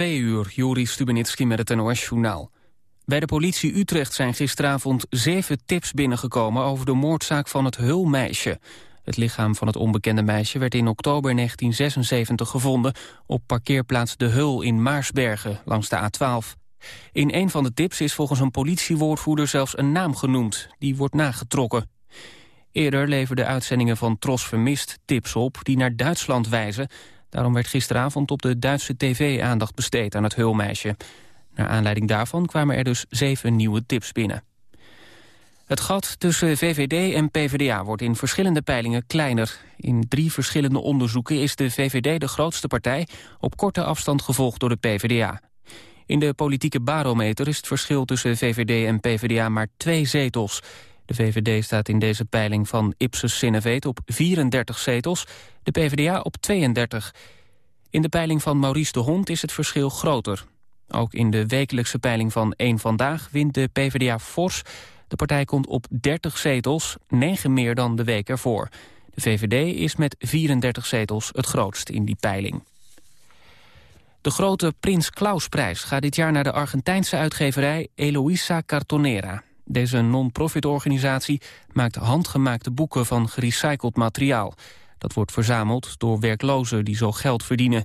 twee uur, Juri Stubenitski met het NOS-journaal. Bij de politie Utrecht zijn gisteravond zeven tips binnengekomen... over de moordzaak van het Hulmeisje. Het lichaam van het onbekende meisje werd in oktober 1976 gevonden... op parkeerplaats De Hul in Maarsbergen, langs de A12. In een van de tips is volgens een politiewoordvoerder zelfs een naam genoemd. Die wordt nagetrokken. Eerder leverden uitzendingen van Tros Vermist tips op... die naar Duitsland wijzen... Daarom werd gisteravond op de Duitse tv aandacht besteed aan het hulmeisje. Naar aanleiding daarvan kwamen er dus zeven nieuwe tips binnen. Het gat tussen VVD en PvdA wordt in verschillende peilingen kleiner. In drie verschillende onderzoeken is de VVD de grootste partij... op korte afstand gevolgd door de PvdA. In de politieke barometer is het verschil tussen VVD en PvdA maar twee zetels. De VVD staat in deze peiling van Ipsos Sineveet op 34 zetels, de PvdA op 32. In de peiling van Maurice de Hond is het verschil groter. Ook in de wekelijkse peiling van 1 Vandaag wint de PvdA fors. De partij komt op 30 zetels, 9 meer dan de week ervoor. De VVD is met 34 zetels het grootst in die peiling. De grote Prins Klausprijs gaat dit jaar naar de Argentijnse uitgeverij Eloisa Cartonera. Deze non-profit organisatie maakt handgemaakte boeken van gerecycled materiaal. Dat wordt verzameld door werklozen die zo geld verdienen.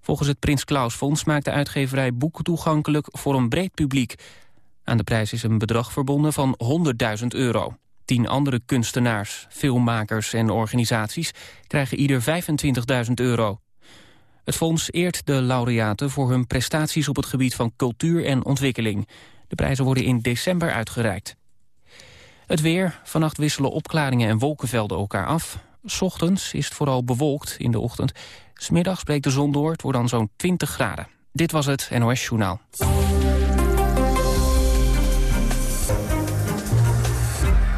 Volgens het Prins Klaus Fonds maakt de uitgeverij boeken toegankelijk voor een breed publiek. Aan de prijs is een bedrag verbonden van 100.000 euro. Tien andere kunstenaars, filmmakers en organisaties krijgen ieder 25.000 euro. Het fonds eert de laureaten voor hun prestaties op het gebied van cultuur en ontwikkeling. De prijzen worden in december uitgereikt. Het weer. Vannacht wisselen opklaringen en wolkenvelden elkaar af. Ochtends is het vooral bewolkt in de ochtend. Smiddags breekt de zon door. Het wordt dan zo'n 20 graden. Dit was het NOS Journaal.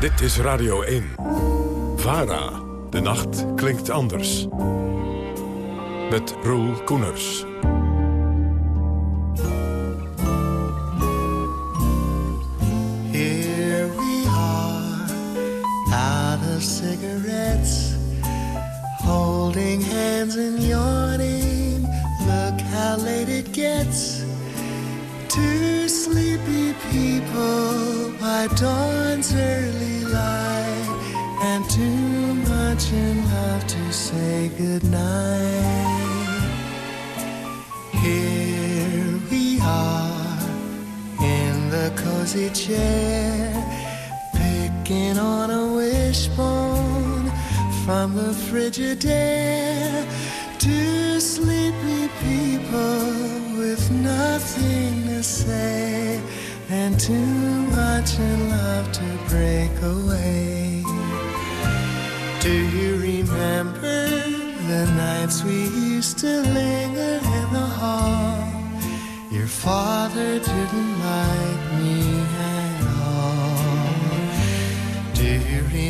Dit is Radio 1. VARA. De nacht klinkt anders. Met Roel Koeners. Cigarettes, holding hands and yawning. Look how late it gets. Two sleepy people by dawn's early light, and too much in love to say goodnight. Here we are in the cozy chair On a wishbone from the Frigidaire. Two sleepy people with nothing to say and too much in love to break away. Do you remember the nights we used to linger in the hall? Your father didn't like me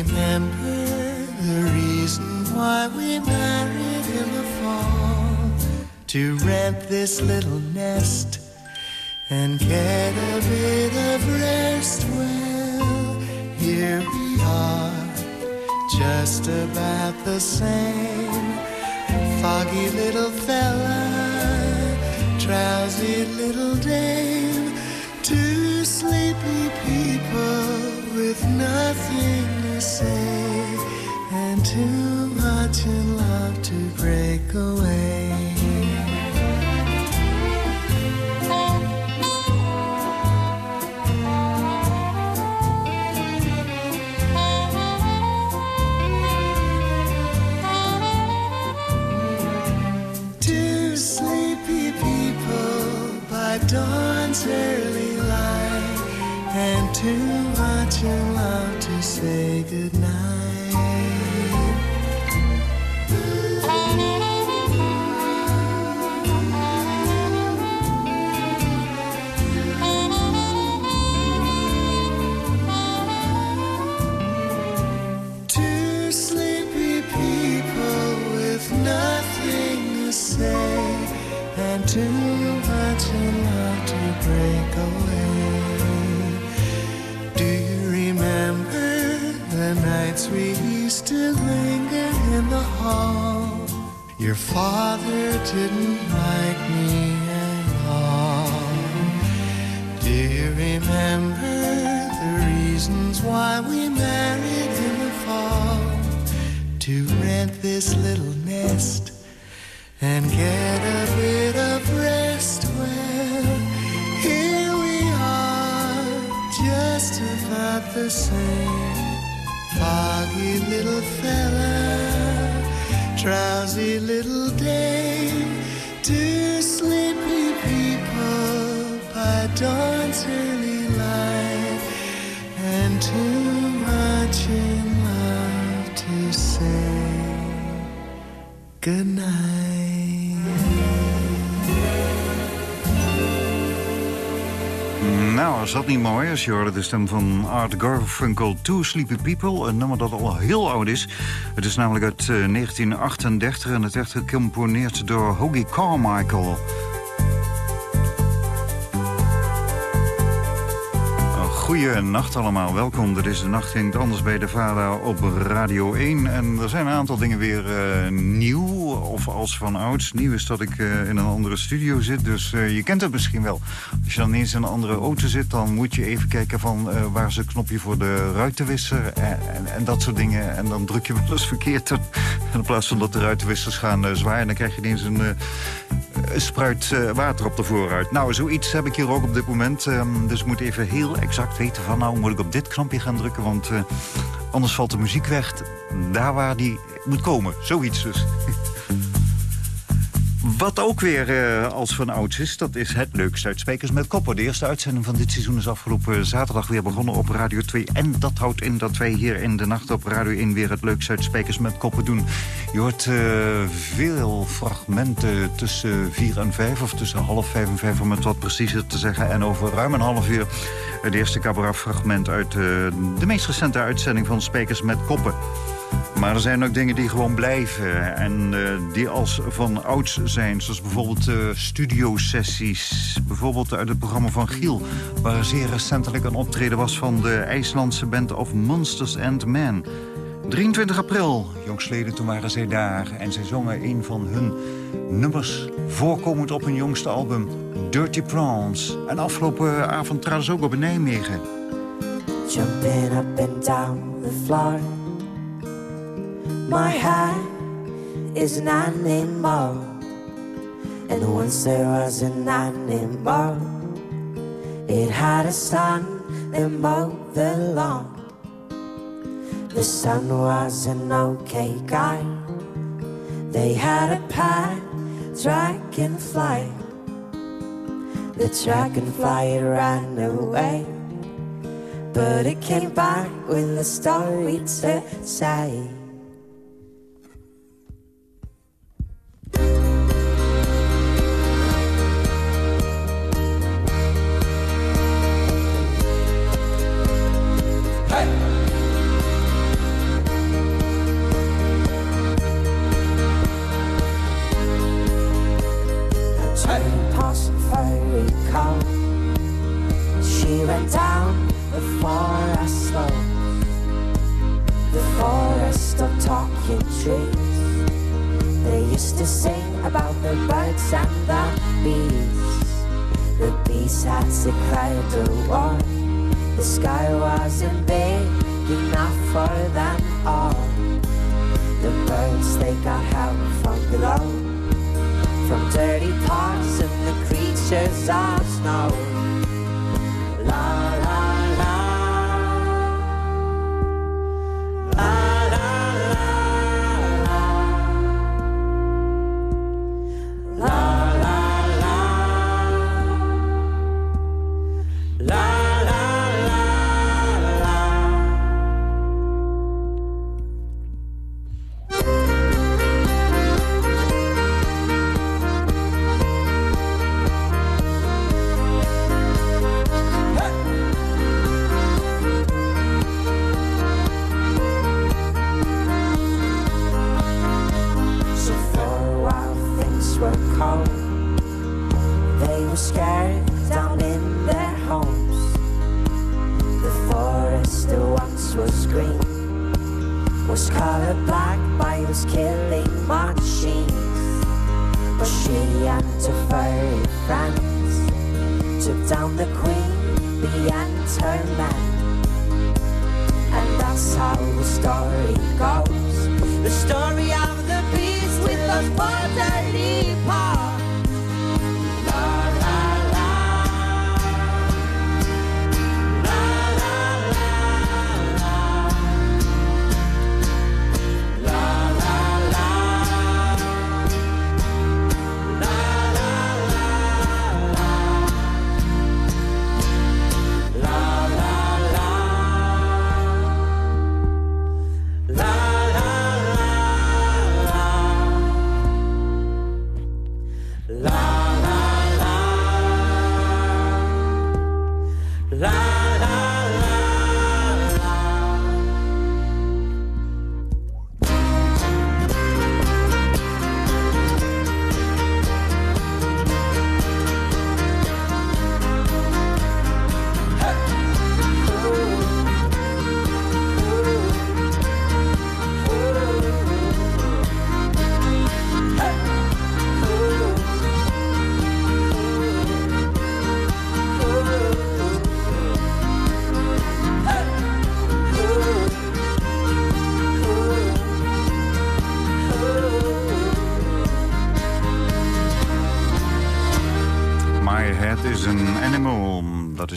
remember the reason why we married in the fall to rent this little nest and get a bit of rest. Well, here we are, just about the same. Foggy little fella, drowsy little dame, two sleepy people with nothing say, and too much in love to break away. Your father didn't like me at all. Do you remember the reasons why we married in the fall? To rent this little nest and get a bit of rest. Well, here we are, just about the same. Foggy little fella drowsy little dame, two sleepy people by dawn's early light, and too much in love to say goodnight. Nou, is dat niet mooi als je hoorde de stem van Art Garfunkel, Two Sleepy People. Een nummer dat al heel oud is. Het is namelijk uit 1938 eh, en het werd gecomponeerd door Hoagie Carmichael. Goeie nacht allemaal, welkom. Dit is de Nacht Klinkt Anders bij de VARA op Radio 1. En er zijn een aantal dingen weer uh, nieuw, of als van ouds. Nieuw is dat ik uh, in een andere studio zit, dus uh, je kent het misschien wel. Als je dan eens in een andere auto zit, dan moet je even kijken van waar is het knopje voor de ruitenwisser en, en, en, dat soort dingen. En dan druk je wel eens verkeerd. En in plaats van dat de ruitenwissers gaan zwaaien, dan krijg je ineens een spruit water op de voorruit. Nou, zoiets heb ik hier ook op dit moment. Um, dus ik moet even heel exact weten van... nou moet ik op dit knopje gaan drukken, want uh, anders valt de muziek weg... daar waar die moet komen. Zoiets dus. Wat ook weer uh, als van ouds is, dat is het leukste uit Spekers met Koppen. De eerste uitzending van dit seizoen is afgelopen zaterdag weer begonnen op Radio 2. En dat houdt in dat wij hier in de nacht op Radio 1 weer het leukste uit Spekers met Koppen doen. Je hoort uh, veel fragmenten tussen 4 en 5, of tussen half 5 en 5 om het wat preciezer te zeggen. En over ruim een half uur het eerste cabaretfragment uit de meest recente uitzending van Spekers met Koppen. Maar er zijn ook dingen die gewoon blijven en uh, die als van ouds zijn. Zoals bijvoorbeeld uh, studiosessies. Bijvoorbeeld uit het programma van Giel. Waar zeer recentelijk een optreden was van de IJslandse band of Monsters and Men. 23 april, jongsleden, toen waren zij daar. En zij zongen een van hun nummers voorkomend op hun jongste album Dirty Prawns. En afgelopen avond traden ze ook op in Nijmegen. Jumping up and down the floor My hat is an animal And once there was a an animal It had a son that mowed the lawn The son was an okay guy. They had a pet dragonfly. The dragonfly ran away. But it came back with a story to say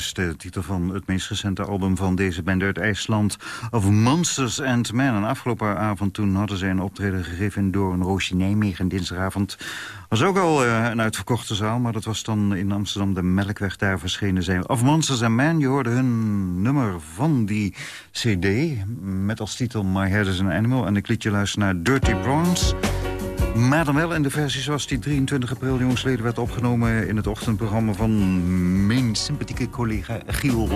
is de titel van het meest recente album van deze band uit IJsland. Of Monsters and Men. En afgelopen avond toen hadden ze een optreden gegeven door een Roosje Nijmegen. Dinsdagavond was ook al eh, een uitverkochte zaal. Maar dat was dan in Amsterdam de Melkweg. Daar verschenen zijn. Of Monsters and Men. Je hoorde hun nummer van die cd. Met als titel My Head is an Animal. En ik liet je luisteren naar Dirty Bronze. Maar dan wel in de versie zoals die 23 april jongsleden werd opgenomen... in het ochtendprogramma van mijn sympathieke collega Giel.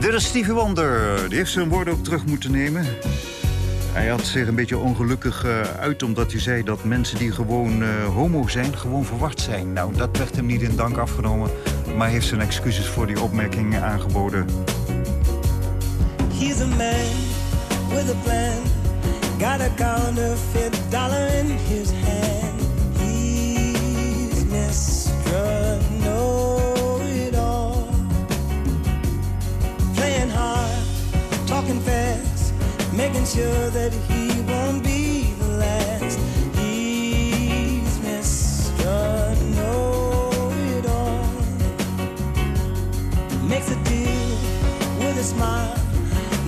Dit is Stevie Wonder. Die heeft zijn woorden ook terug moeten nemen. Hij had zich een beetje ongelukkig eh, uit omdat hij zei dat mensen die gewoon eh, homo zijn... gewoon verward zijn. Nou, dat werd hem niet in dank afgenomen. Maar heeft zijn excuses voor die opmerking aangeboden. He's a man with a plan. Got a counterfeit dollar in his hand. He's Mr. Know It All. Playing hard, talking fast, making sure that he won't be the last. He's Mr. Know It All. Makes a deal with a smile,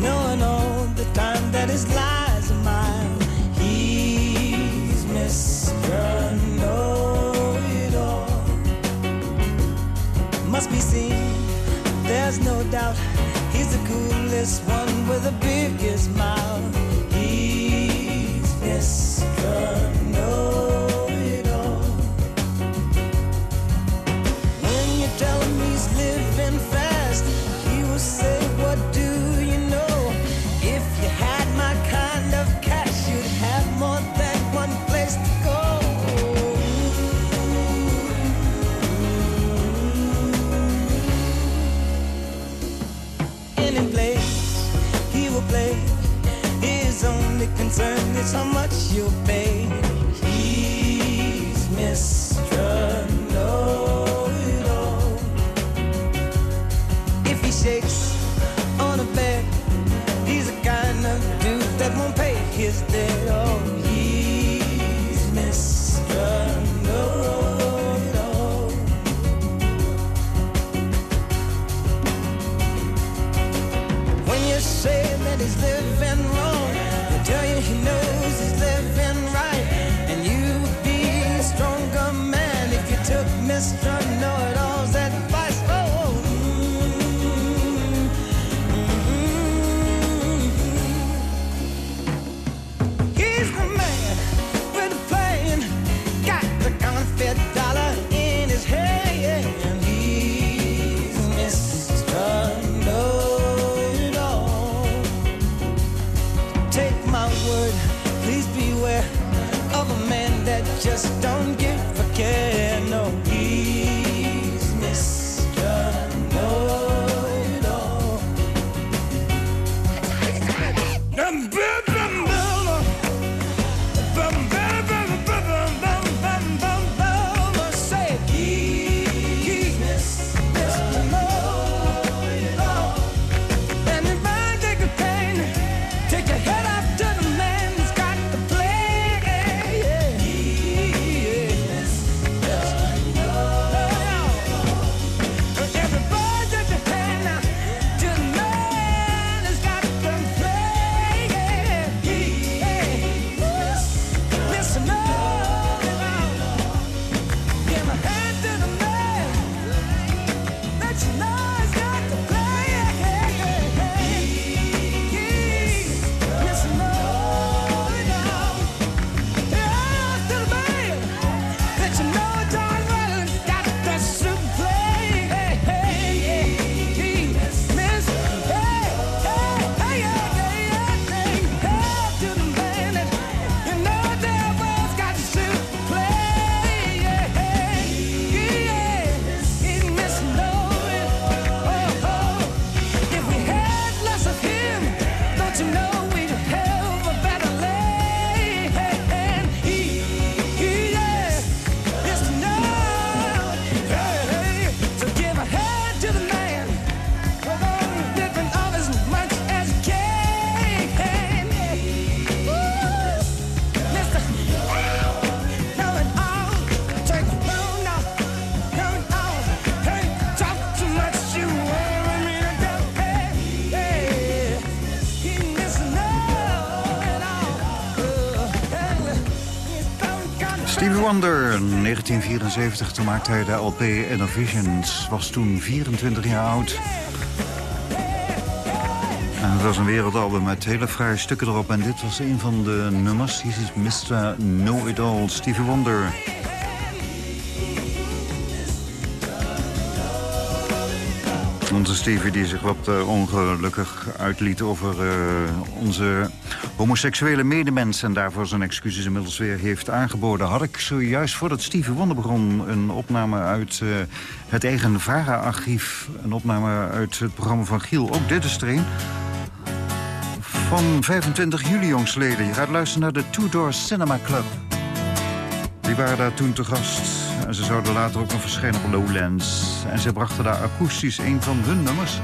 knowing all the time that his lies are mine. He's Mr. Know It All. Must be seen, there's no doubt. He's the coolest one with the biggest mouth. Concern is this 1974. Toen maakte hij de LP Innovations. Was toen 24 jaar oud. En het was een wereldalbum met hele fraaie stukken erop. En dit was een van de nummers. Is Mr. Know It All, Stevie Wonder. Onze Stevie die zich wat uh, ongelukkig uitliet over uh, onze homoseksuele medemens... en daarvoor zijn excuses inmiddels weer heeft aangeboden... had ik zojuist voordat Stevie Wonder begon een opname uit uh, het eigen VARA-archief... een opname uit het programma van Giel, ook dit is er een... van 25 juli jongsleden. Je gaat luisteren naar de Two Door Cinema Club. Die waren daar toen te gast... En ze zouden later ook nog verschijnen op Lowlands. En ze brachten daar akoestisch een van hun nummers.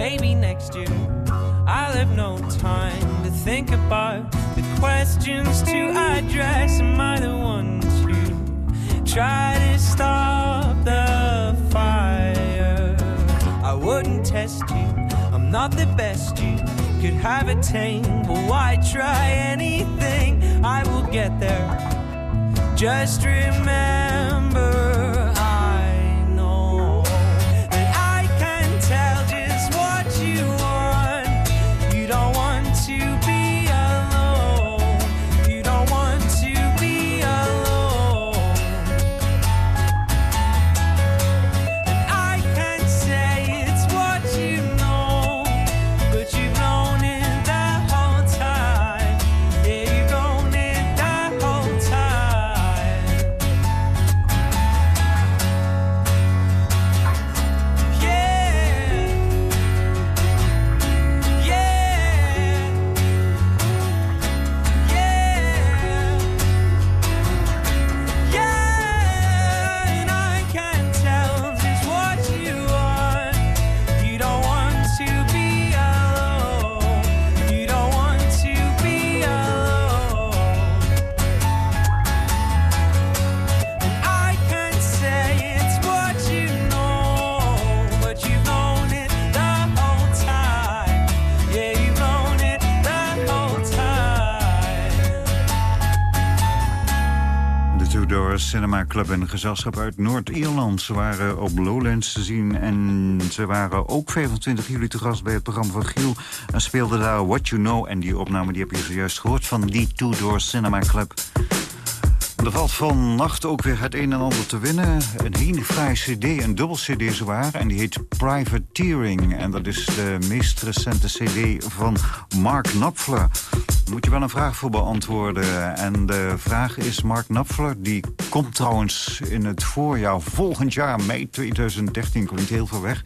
Maybe next year I'll have no time to think about the questions to address. Am I the one to try to stop the fire? I wouldn't test you, I'm not the best you could have attained. But why try anything? I will get there. Just remember, Cinema Club en een gezelschap uit Noord-Ierland. Ze waren op Lowlands te zien en ze waren ook 25 juli te gast bij het programma van Giel. En speelden daar What You Know. En die opname die heb je zojuist gehoord van die Two Doors Cinema Club. Er valt vannacht ook weer het een en ander te winnen. Een hele fraaie cd, een dubbel cd zwaar. En die heet Privateering. En dat is de meest recente cd van Mark Knopfler. Moet je wel een vraag voor beantwoorden. En de vraag is, Mark Knopfler, die komt trouwens in het voorjaar volgend jaar, mei 2013, klinkt heel ver weg.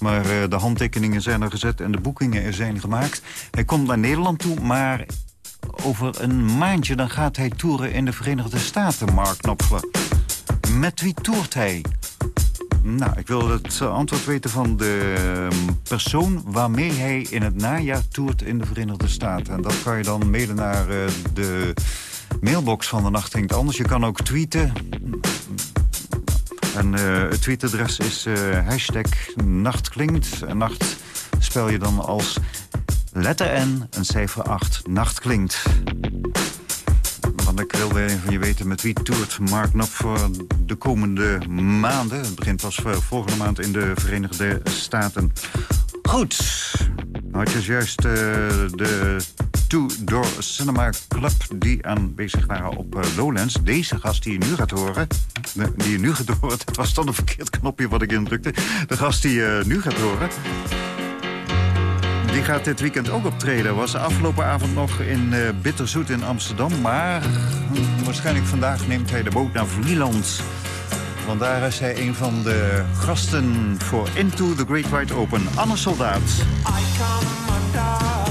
Maar eh, de handtekeningen zijn er gezet en de boekingen zijn gemaakt. Hij komt naar Nederland toe, maar over een maandje dan gaat hij toeren in de Verenigde Staten, Mark Knopfler. Met wie toert hij? Nou, ik wil het antwoord weten van de ehm, persoon waarmee hij in het najaar toert in de Verenigde Staten. En dat kan je dan mailen naar eh, de mailbox van de Nacht Klinkt Anders. Je kan ook tweeten. En eh, het tweetadres is eh, hashtag nachtklinkt. En nacht spel je dan als letter N, een cijfer 8, nacht klinkt. Ik wilde even van je weten met wie toert Mark Knopf voor de komende maanden. Het begint pas eh, volgende maand in de Verenigde Staten. Goed, had je juist uh, de Two Door Cinema Club die aanwezig waren op uh, Lowlands. Deze gast die je nu gaat horen, die je nu gaat horen, het was dan een verkeerd knopje wat ik indrukte. De gast die je nu gaat horen, die gaat dit weekend ook optreden. Was afgelopen avond nog in uh, Bitterzoet in Amsterdam. Maar hm, waarschijnlijk vandaag neemt hij de boot naar Vlieland. Want daar is hij een van de gasten voor Into the Great Wide Open. Anne Soldaat. I come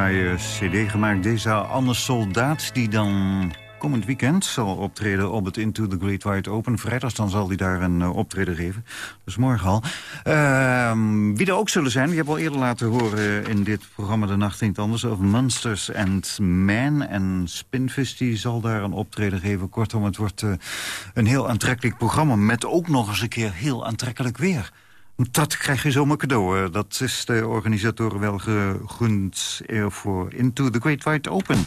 fraaie cd gemaakt. Deze Anne Soldaat, die dan komend weekend zal optreden op het Into the Great Wide Open. Vrijdag dan zal hij daar een uh, optreden geven. Dus morgen al. Uh, wie er ook zullen zijn, die hebben al eerder laten horen in dit programma De Nacht Niet Anders... over Monsters and Men. En Spinvis die zal daar een optreden geven. Kortom, het wordt uh, een heel aantrekkelijk programma... met ook nog eens een keer heel aantrekkelijk weer. Dat krijg je zomaar cadeau. Eh. Dat is de organisatoren wel gegund eh, voor Into the Great White Open.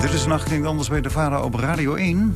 Dit is Nacht anders bij de Vara op Radio 1...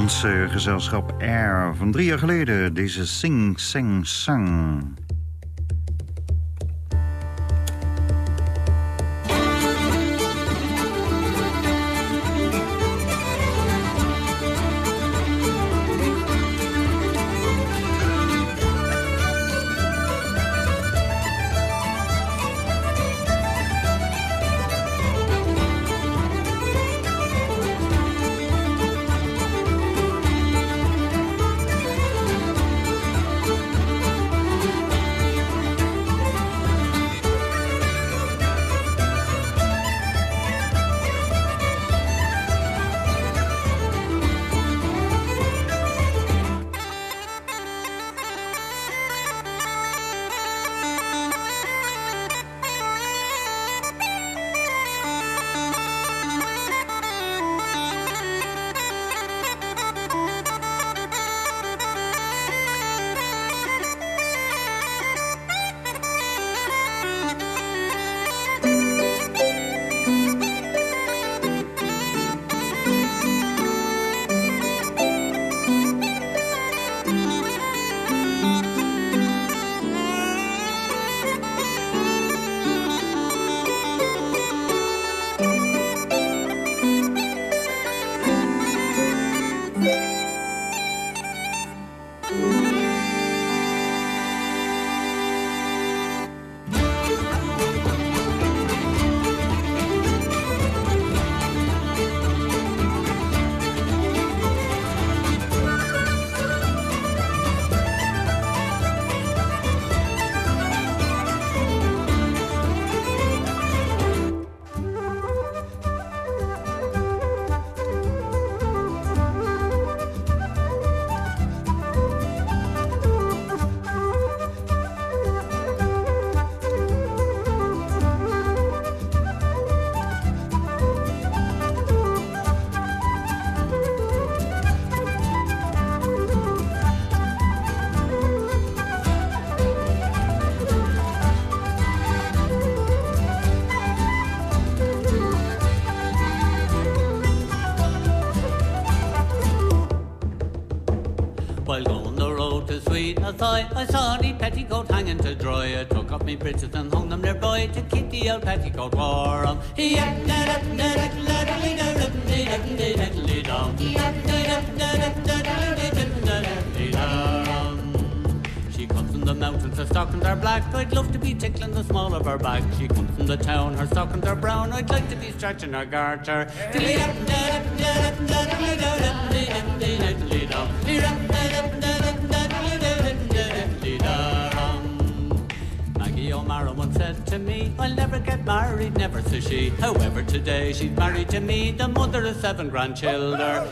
Onze gezelschap R van drie jaar geleden. Deze Sing sing Sang. To Sweetnessy. I saw the petticoat hanging to dry. I took up me breeches and hung them nearby to keep the old petticoat warm. She comes from the mountains, her stockings are black. I'd love to be tickling the small of her back. She comes from the town, her stockings are brown. I'd like to be stretching her garter. O'Mara once said to me, I'll never get married, never says she. However, today she's married to me, the mother of seven grandchildren.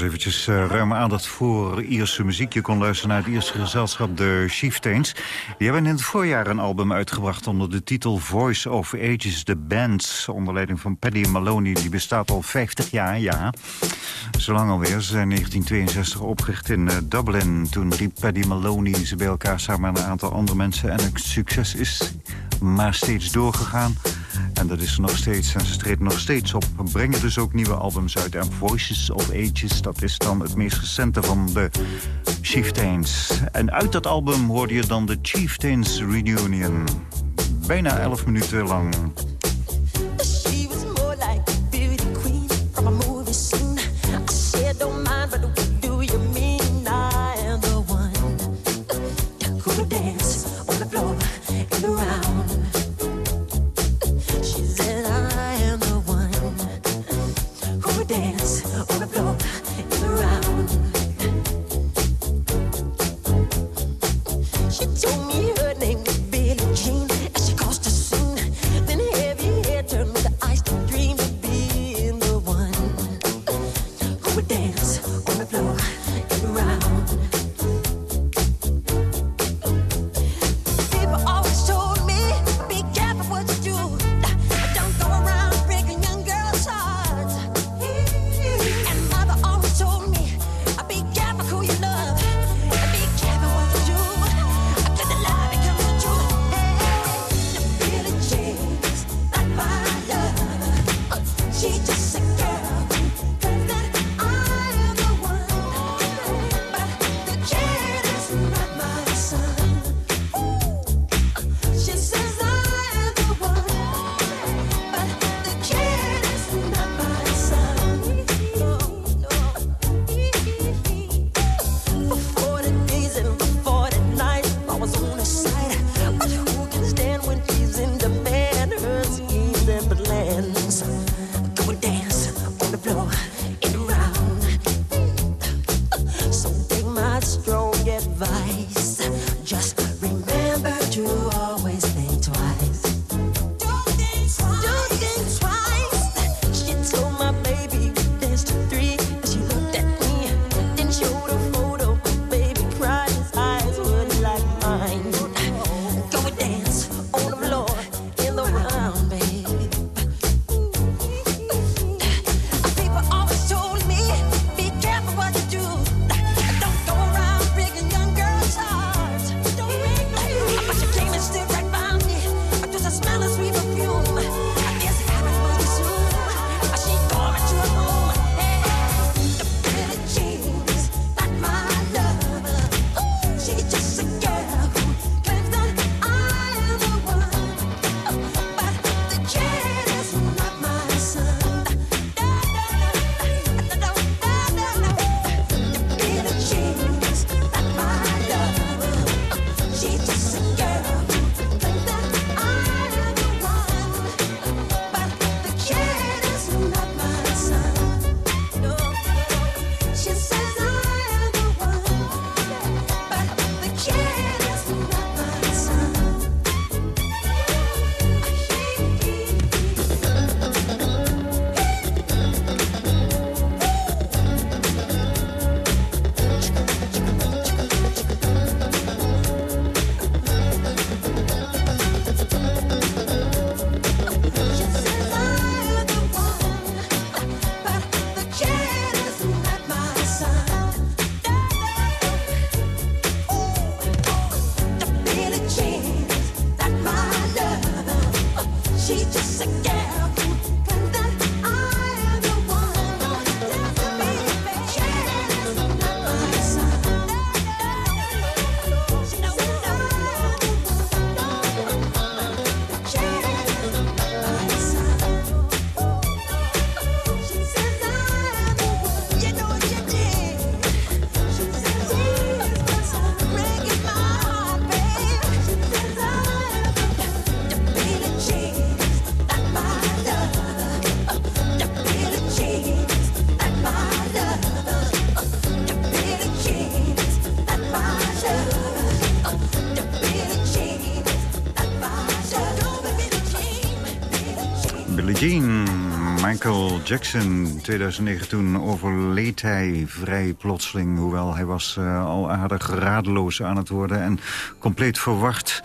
Even eventjes uh, ruime aandacht voor Ierse muziek. Je kon luisteren naar het Ierse gezelschap de Chieftains. Die hebben in het voorjaar een album uitgebracht onder de titel Voice of Ages, De band, Onder leiding van Paddy Maloney, die bestaat al 50 jaar, ja. Zolang alweer. Ze zijn 1962 opgericht in eh, Dublin. Toen riep Paddy Maloney ze bij elkaar samen met een aantal andere mensen. En het succes is maar steeds doorgegaan. En dat is nog steeds. En ze treedt nog steeds op. Brengen dus ook nieuwe albums uit. En Voices of Ages, dat is dan het meest recente van de Chieftains. En uit dat album hoorde je dan de Chieftains Reunion. Bijna 11 minuten lang. Jackson, 2009 toen overleed hij vrij plotseling. Hoewel hij was eh, al aardig radeloos aan het worden en compleet verward.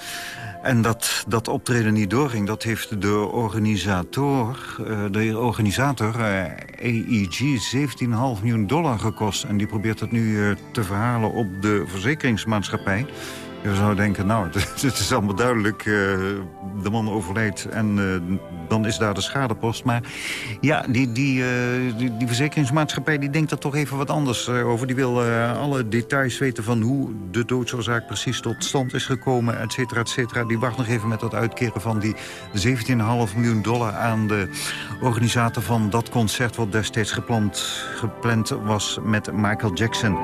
En dat dat optreden niet doorging, dat heeft de organisator, eh, de organisator eh, AEG 17,5 miljoen dollar gekost. En die probeert het nu te verhalen op de verzekeringsmaatschappij. Je zou denken, nou, het is allemaal duidelijk. eh, de man overlijdt en eh, dan is daar de schadepost. Maar ja, die, die, eh, die, die verzekeringsmaatschappij die denkt er toch even wat anders over. Die wil alle details weten van hoe de doodsoorzaak precies tot stand is gekomen, et cetera, et cetera. Die wacht nog even met dat uitkeren van die 17,5 miljoen dollar aan de organisator van dat concert... wat destijds gepland, gepland was met Michael Jackson.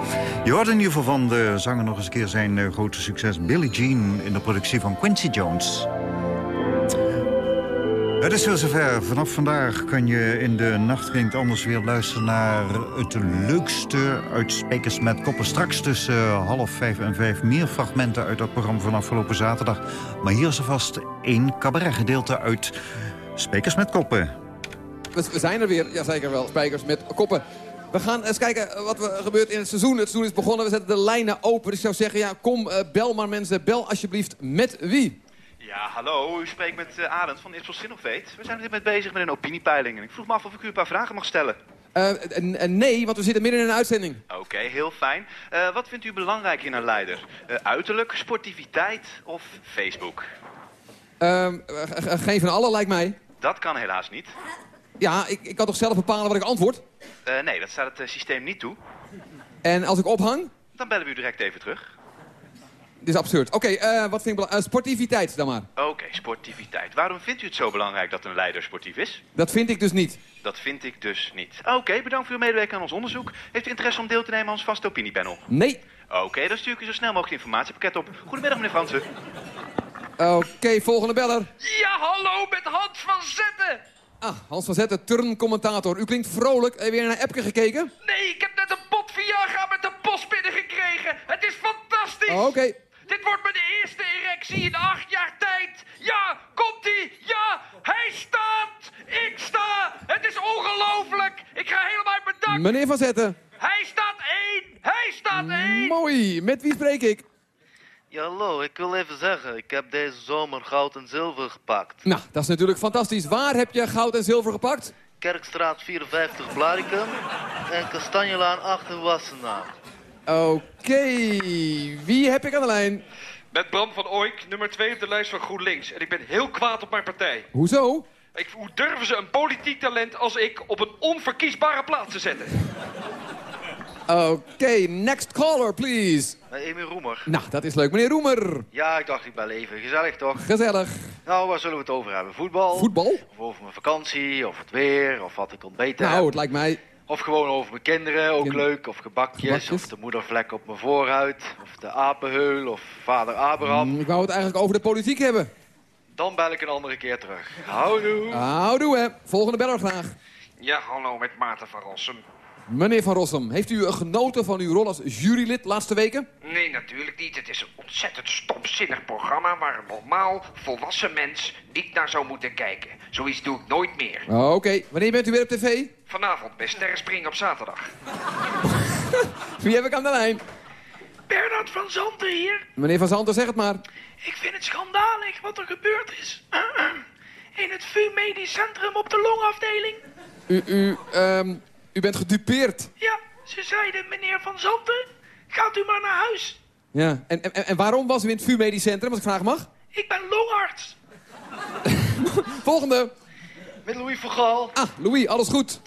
Je hoort in ieder geval van de zanger nog eens een keer zijn grote succes... Billie Jean in de productie van Quincy Jones. Het is weer zover. Vanaf vandaag kan je in de Nacht Anders weer luisteren naar het leukste uit Spekers met Koppen. Straks tussen eh, half vijf en vijf meer fragmenten uit dat programma van afgelopen zaterdag. Maar hier is er vast één cabaretgedeelte uit Spekers met Koppen. We, zijn er weer, jazeker wel, spijkers met koppen. We gaan eens kijken wat er gebeurt in het seizoen. Het seizoen is begonnen, we zetten de lijnen open. Dus ik zou zeggen, ja, kom, eh, bel maar mensen. Bel alsjeblieft met wie? Ja, hallo. U spreekt met eh, Arend van Ipsos Innovate. We zijn op dit moment bezig met een opiniepeiling. En ik vroeg me af of ik u een paar vragen mag stellen. Eh, en- en nee, want we zitten midden in een uitzending. Oké, heel fijn. Eh, wat vindt u belangrijk in een leider? Eh, uiterlijk, sportiviteit of Facebook? Ehm, eh, eh, geen van allen, lijkt mij. Dat kan helaas niet. Ja, ik, ik kan toch zelf bepalen wat ik antwoord? Eh, nee, dat staat het eh, systeem niet toe. En als ik ophang? Dan bellen we u direct even terug. Dit is absurd. Oké, eh, wat vind ik belangrijk? sportiviteit dan maar. Oké, sportiviteit. Waarom vindt u het zo belangrijk dat een leider sportief is? Dat vind ik dus niet. Dat vind ik dus niet. Oké, bedankt voor uw medewerking aan ons onderzoek. Heeft u interesse om deel te nemen aan ons vaste opiniepanel? Nee. Oké, dan stuur ik u zo snel mogelijk het informatiepakket op. Goedemiddag, meneer Fransen. Oké, volgende beller. Ja, hallo, met Hans van Zetten. Ah, Hans van Zetten, turncommentator. U klinkt vrolijk. Heb je weer naar Epke gekeken? Nee, ik heb net een pot Viagra met de post binnengekregen. Het is fantastisch. Oh, Oké. Dit wordt mijn eerste erectie in acht jaar tijd. Ja, komt-ie. Ja, hij staat. Ik sta. Het is ongelooflijk. Ik ga helemaal uit mijn dak. Meneer van Zetten. Hij staat één. Hij staat één. Mooi. Met wie spreek ik? Ja, hallo, ik wil even zeggen, ik heb deze zomer goud en zilver gepakt. Nou, dat is natuurlijk fantastisch. Waar heb je goud en zilver gepakt? Kerkstraat 54 Blarikum en Kastanjelaan 8 in Wassenaar. Oké, wie heb ik aan de lijn? Met Bram van Ooyk, nummer 2 op de lijst van GroenLinks. En ik ben heel kwaad op mijn partij. Hoezo? Ik, hoe durven ze een politiek talent als ik op een onverkiesbare plaats te zetten? Oké, next caller, please. Hey, Amy Roemer. Nou, dat is leuk. Meneer Roemer. Ja, ik dacht ik bel even. Gezellig toch? Gezellig. Nou, waar zullen we het over hebben? Voetbal? Voetbal? Of over mijn vakantie, of het weer, of wat ik ontbeten Nou, heb. het lijkt mij... Of gewoon over mijn kinderen, ook Kind- leuk. Of gebakjes, Gebakjes. of de moedervlek op mijn voorhuid. Of de apenheul, of vader Abraham. Mm, Ik wou het eigenlijk over de politiek hebben. Dan bel ik een andere keer terug. Houdoe. Houdoe, hè. Volgende beller graag. Ja, hallo, met Maarten van Rossum. Meneer Van Rossum, heeft u genoten van uw rol als jurylid laatste weken? Nee, natuurlijk niet. Het is een ontzettend stomzinnig programma waar een normaal volwassen mens niet naar zou moeten kijken. Zoiets doe ik nooit meer. Oké, wanneer bent u weer op tv? Vanavond bij Sterrenspring op zaterdag. Wie heb ik aan de lijn? Bernard van Zanten hier. Meneer Van Zanten, zeg het maar. Ik vind het schandalig wat er gebeurd is. In het VU Medisch Centrum op de longafdeling. U, u, ehm, u bent gedupeerd. Ja, ze zeiden, meneer Van Zanten, gaat u maar naar huis. Ja, en, en, en waarom was u in het VU Medisch Centrum, als ik vragen mag? Ik ben longarts. Volgende. Met Louis van Gaal. Ah, Louis, alles goed?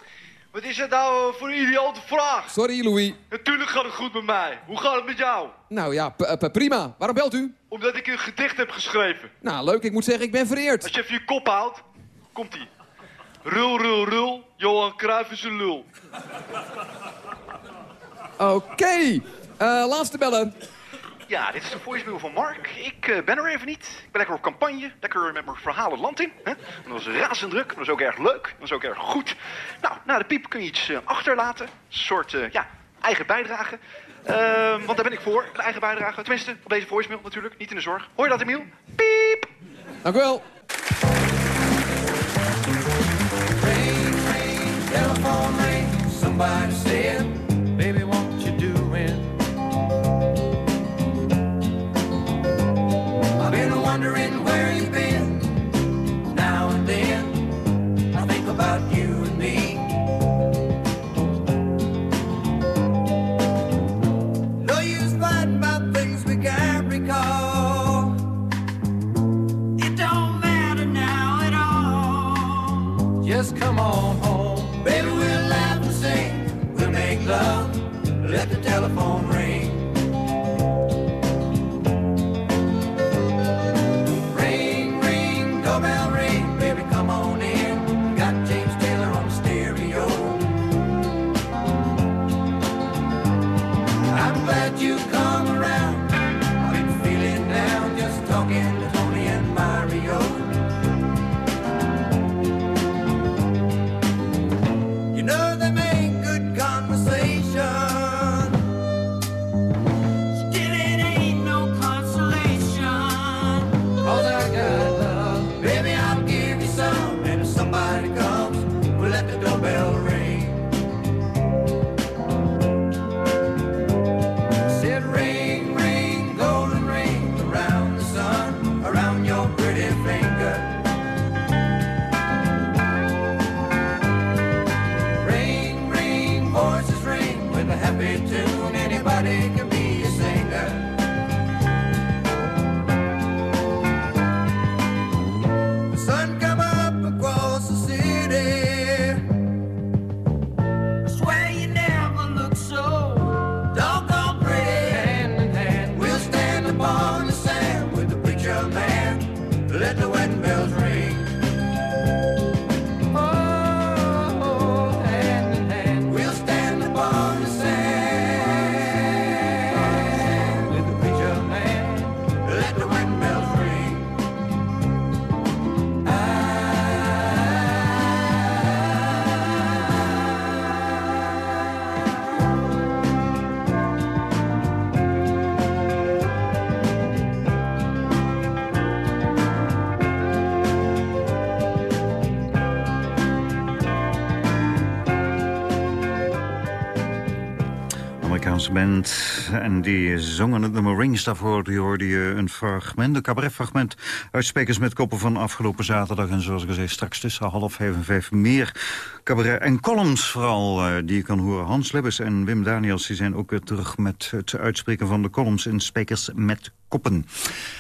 Wat is het nou eh, voor een idiote vraag? Sorry, Louis. Natuurlijk gaat het goed met mij. Hoe gaat het met jou? Nou ja, p- prima. Waarom belt u? Omdat ik een gedicht heb geschreven. Nou, leuk. Ik moet zeggen, ik ben vereerd. Als je even je kop houdt, komt-ie. Rul, rul, rul, Johan Cruijff is een lul. Oké. Eh, laatste beller. Ja, dit is de voicemail van Mark. Ik eh, ben er even niet. Ik ben lekker op campagne. Lekker met mijn verhaal het land in. Hè? Dat was razend druk. maar Dat is ook erg leuk. Dat is ook erg goed. Nou, na de piep kun je iets eh, achterlaten. Een soort, ja, eigen bijdrage. Ehm, want daar ben ik voor, een eigen bijdrage. Tenminste, op deze voicemail natuurlijk. Niet in de zorg. Hoor je dat, Emiel? Piep! Dank u wel. Somebody said, En die zongen het nummer Rings. Daarvoor hoorde je een fragment, een cabaretfragment... uit Spekers met Koppen van afgelopen zaterdag. En zoals ik al zei, straks tussen half vijf en vijf meer cabaret en columns vooral... eh, die je kan horen. Hans Lebbes en Wim Daniels die zijn ook weer terug... met het uitspreken van de columns in Spekers met Koppen.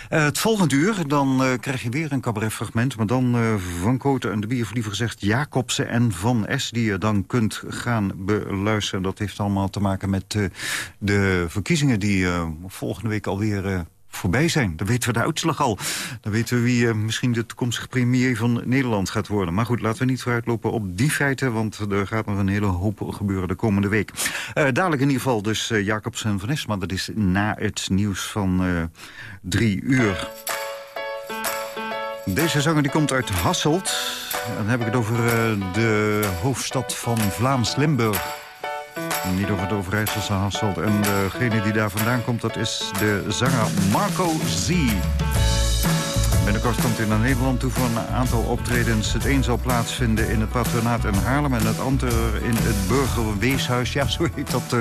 Eh, het volgende uur, dan eh, krijg je weer een cabaretfragment... maar dan Van Koten en de Bier, liever gezegd Jacobsen en Van S... die je dan kunt gaan beluisteren. Dat heeft allemaal te maken met de verkiezingen... die volgende week alweer voorbij zijn. Dan weten we de uitslag al. Dan weten we wie eh, misschien de toekomstige premier van Nederland gaat worden. Maar goed, laten we niet vooruitlopen op die feiten... want er gaat nog een hele hoop gebeuren de komende week. Eh, dadelijk in ieder geval dus eh, Jacobsen en Van maar dat is na het nieuws van drie uur. Deze zanger die komt uit Hasselt. Dan heb ik het over de hoofdstad van Vlaams-Limburg. Niet over het Overijsselse Hasselt. En degene die daar vandaan komt, dat is de zanger Marco Z. Binnenkort komt hij naar Nederland toe voor een aantal optredens. Het een zal plaatsvinden in het patronaat in Haarlem... en het ander in het Burgerweeshuis. Ja, zo heet dat eh,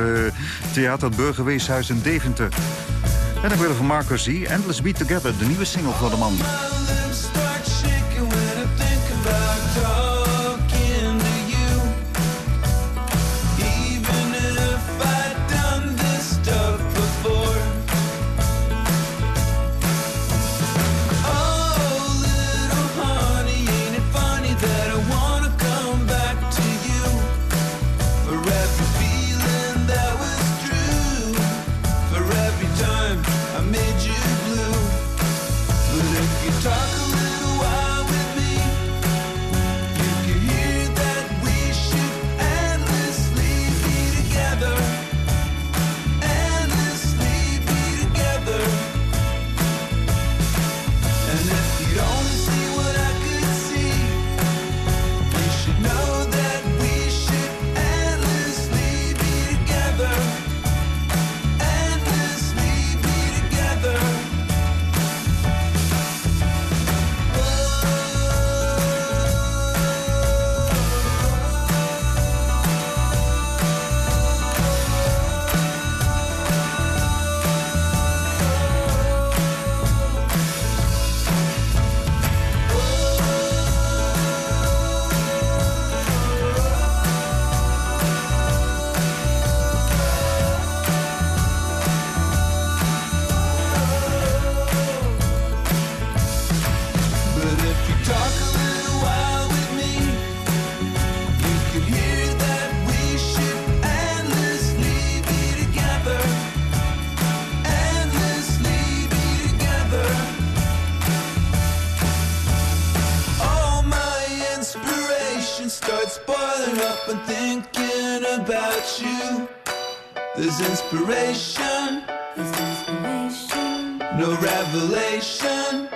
theater, het Burgerweeshuis in Deventer. En dan willen van Marco Z, Endless Be Together, de nieuwe single voor de man. And thinking about you. There's inspiration, no revelation.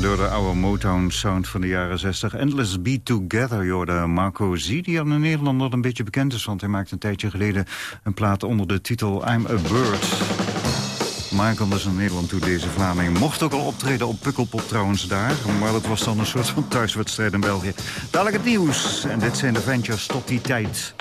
Door de oude Motown sound van de jaren 60. Endless Be Together, joh, Marco Z, die aan de Nederlander een beetje bekend is... want hij maakte een tijdje geleden een plaat onder de titel I'm a Bird. Kwam dus naar Nederland toe, deze Vlaming. Mocht ook al optreden op Pukkelpop trouwens daar. Maar dat was dan een soort van thuiswedstrijd in België. Dadelijk het nieuws. En dit zijn de Ventures tot die tijd.